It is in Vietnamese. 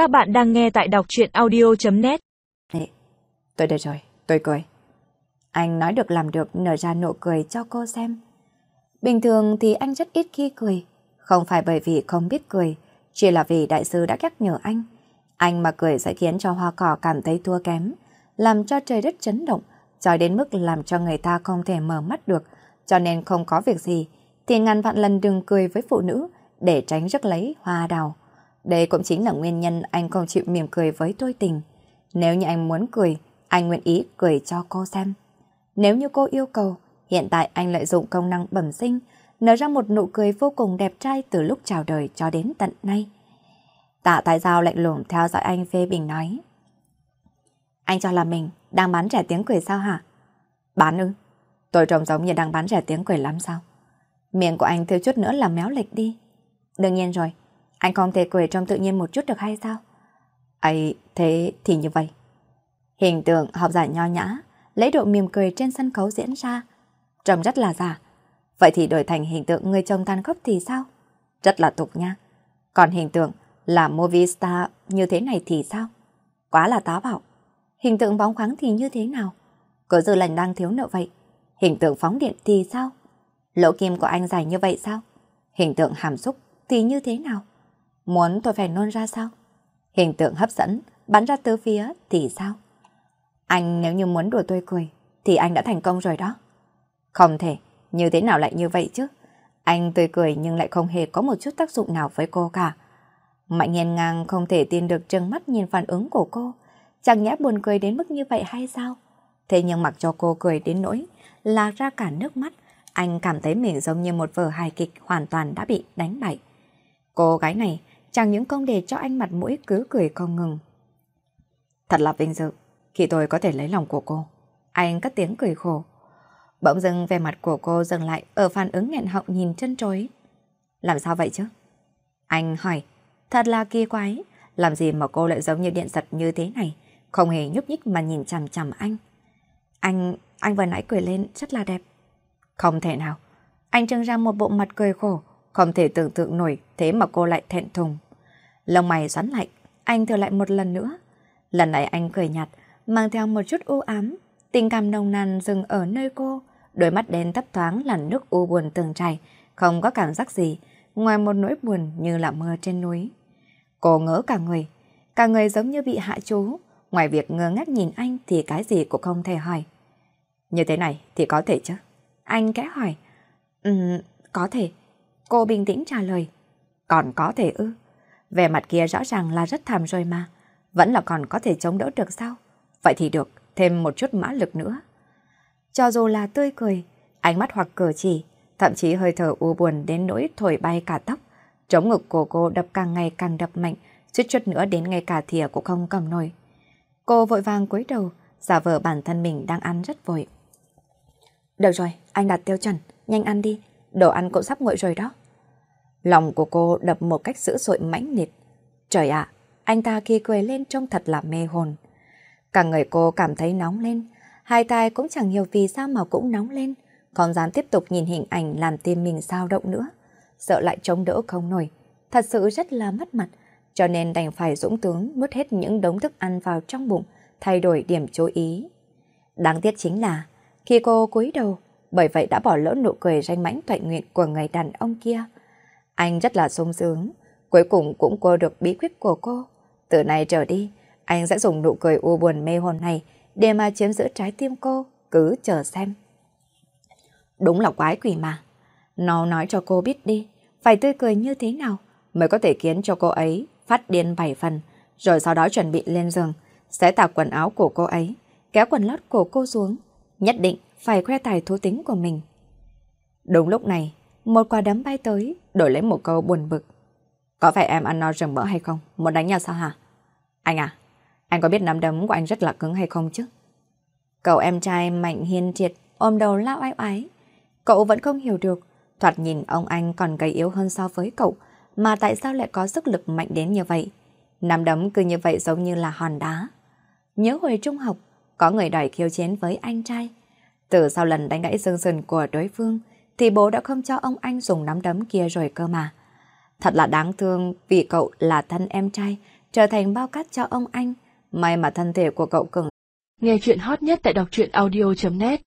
Các bạn đang nghe tại đọc chuyện audio.net Tôi được rồi, tôi cười. Anh nói được làm được nở ra nụ cười cho cô xem. Bình thường thì anh rất ít khi cười. Không phải bởi vì không biết cười, chỉ là vì đại sư đã nhắc nhở anh. Anh mà cười sẽ khiến cho hoa cỏ cảm thấy thua kém, làm cho trời đất chấn động, cho đến mức làm cho người ta không thể mở mắt được, cho nên không có việc gì, thì ngàn vạn lần đừng cười với phụ nữ để tránh rước lấy hoa đào. Đây cũng chính là nguyên nhân anh không chịu mỉm cười với tôi tình. Nếu như anh muốn cười, anh nguyện ý cười cho cô xem. Nếu như cô yêu cầu, hiện tại anh lợi dụng công năng bẩm sinh, nở ra một nụ cười vô cùng đẹp trai từ lúc chào đời cho đến tận nay. Tạ Tài Giao lạnh lùng theo dõi anh phê bình nói. Anh cho là mình đang bán rẻ tiếng cười sao hả? Bán ư? Tôi trông giống như đang bán rẻ tiếng cười lắm sao? Miệng của anh thiếu chút nữa là méo lệch đi. Đương nhiên rồi, anh không thể cười trong tự nhiên một chút được hay sao? ấy thế thì như vậy. Hình tượng học giả nho nhã, lấy độ mỉm cười trên sân khấu diễn ra, trông rất là giả. Vậy thì đổi thành hình tượng người chồng tàn khốc thì sao? Rất là tục nha. Còn hình tượng là movie star như thế này thì sao? Quá là táo bạo. Hình tượng bóng khoáng thì như thế nào? Có dư lành đang thiếu nợ vậy. Hình tượng phóng điện thì sao? Lỗ kim của anh dài như vậy sao? Hình tượng hàm xúc thì như thế nào? Muốn tôi phải nôn ra sao? Hình tượng hấp dẫn, bắn ra tứ phía thì sao? Anh nếu như muốn đùa tôi cười, thì anh đã thành công rồi đó. Không thể, như thế nào lại như vậy chứ? Anh tươi cười nhưng lại không hề có một chút tác dụng nào với cô cả. Mạnh nhiên ngang không thể tin được trừng mắt nhìn phản ứng của cô. Chẳng nhẽ buồn cười đến mức như vậy hay sao? Thế nhưng mặc cho cô cười đến nỗi, là ra cả nước mắt, anh cảm thấy mình giống như một vở hài kịch hoàn toàn đã bị đánh bại. Cô gái này chẳng những không để cho anh mặt mũi cứ cười không ngừng. Thật là vinh dự khi tôi có thể lấy lòng của cô. Anh cất tiếng cười khổ. Bỗng dưng về mặt của cô dừng lại ở phản ứng nghẹn họng nhìn chân trối. Làm sao vậy chứ? Anh hỏi, thật là kỳ quái, làm gì mà cô lại giống như điện giật như thế này, không hề nhúc nhích mà nhìn chằm chằm anh. Anh, anh vừa nãy cười lên rất là đẹp. Không thể nào. Anh trưng ra một bộ mặt cười khổ, không thể tưởng tượng nổi thế mà cô lại thẹn thùng. Lông mày xoắn lạnh anh thử lại một lần nữa. Lần này anh cười nhạt, mang theo một chút u ám, tình cảm nồng nàn dừng ở nơi cô. Đôi mắt đen thấp thoáng là nước u buồn từng chảy, không có cảm giác gì, ngoài một nỗi buồn như là mưa trên núi. Cô ngỡ cả người, cả người giống như bị hạ chú, ngoài việc ngơ ngác nhìn anh thì cái gì cũng không thể hỏi. Như thế này thì có thể chứ? Anh kẽ hỏi. Ừm, có thể. Cô bình tĩnh trả lời. Còn có thể ư? Về mặt kia rõ ràng là rất thảm rồi mà. Vẫn là còn có thể chống đỡ được sao? Vậy thì được, thêm một chút mã lực nữa. Cho dù là tươi cười, ánh mắt hoặc cử chỉ, thậm chí hơi thở u buồn đến nỗi thổi bay cả tóc. Trống ngực của cô đập càng ngày càng đập mạnh, chút chút nữa đến ngay cả thìa cũng không cầm nổi. Cô vội vàng cúi đầu, giả vờ bản thân mình đang ăn rất vội. Được rồi, anh đặt tiêu chuẩn, nhanh ăn đi, đồ ăn cũng sắp nguội rồi đó. Lòng của cô đập một cách dữ dội mãnh liệt. Trời ạ, anh ta khi cười lên trông thật là mê hồn. Cả người cô cảm thấy nóng lên, hai tay cũng chẳng hiểu vì sao mà cũng nóng lên, còn dám tiếp tục nhìn hình ảnh làm tim mình sao động nữa. Sợ lại chống đỡ không nổi, thật sự rất là mất mặt, cho nên đành phải dũng tướng nuốt hết những đống thức ăn vào trong bụng, thay đổi điểm chú ý. Đáng tiếc chính là, khi cô cúi đầu, bởi vậy đã bỏ lỡ nụ cười ranh mãnh tuệ nguyện của người đàn ông kia. Anh rất là sung sướng, cuối cùng cũng cô được bí quyết của cô. Từ nay trở đi, anh sẽ dùng nụ cười u buồn mê hồn này để mà chiếm giữ trái tim cô, cứ chờ xem. Đúng là quái quỷ mà. Nó nói cho cô biết đi, phải tươi cười như thế nào mới có thể khiến cho cô ấy phát điên bảy phần, rồi sau đó chuẩn bị lên giường, sẽ tạc quần áo của cô ấy, kéo quần lót của cô xuống, nhất định phải khoe tài thú tính của mình. Đúng lúc này, một quả đấm bay tới, đổi lấy một câu buồn bực. Có phải em ăn no rừng mỡ hay không? Muốn đánh nhau sao hả? Anh à, anh có biết nắm đấm của anh rất là cứng hay không chứ? Cậu em trai mạnh hiên triệt, ôm đầu lao ái oái. Cậu vẫn không hiểu được, thoạt nhìn ông anh còn gầy yếu hơn so với cậu, mà tại sao lại có sức lực mạnh đến như vậy? Nắm đấm cứ như vậy giống như là hòn đá. Nhớ hồi trung học, có người đòi khiêu chiến với anh trai. Từ sau lần đánh gãy xương sườn của đối phương, thì bố đã không cho ông anh dùng nắm đấm kia rồi cơ mà. Thật là đáng thương vì cậu là thân em trai, trở thành bao cát cho ông anh. May mà thân thể của cậu cứng. Nghe chuyện hot nhất tại đọc truyện audio.net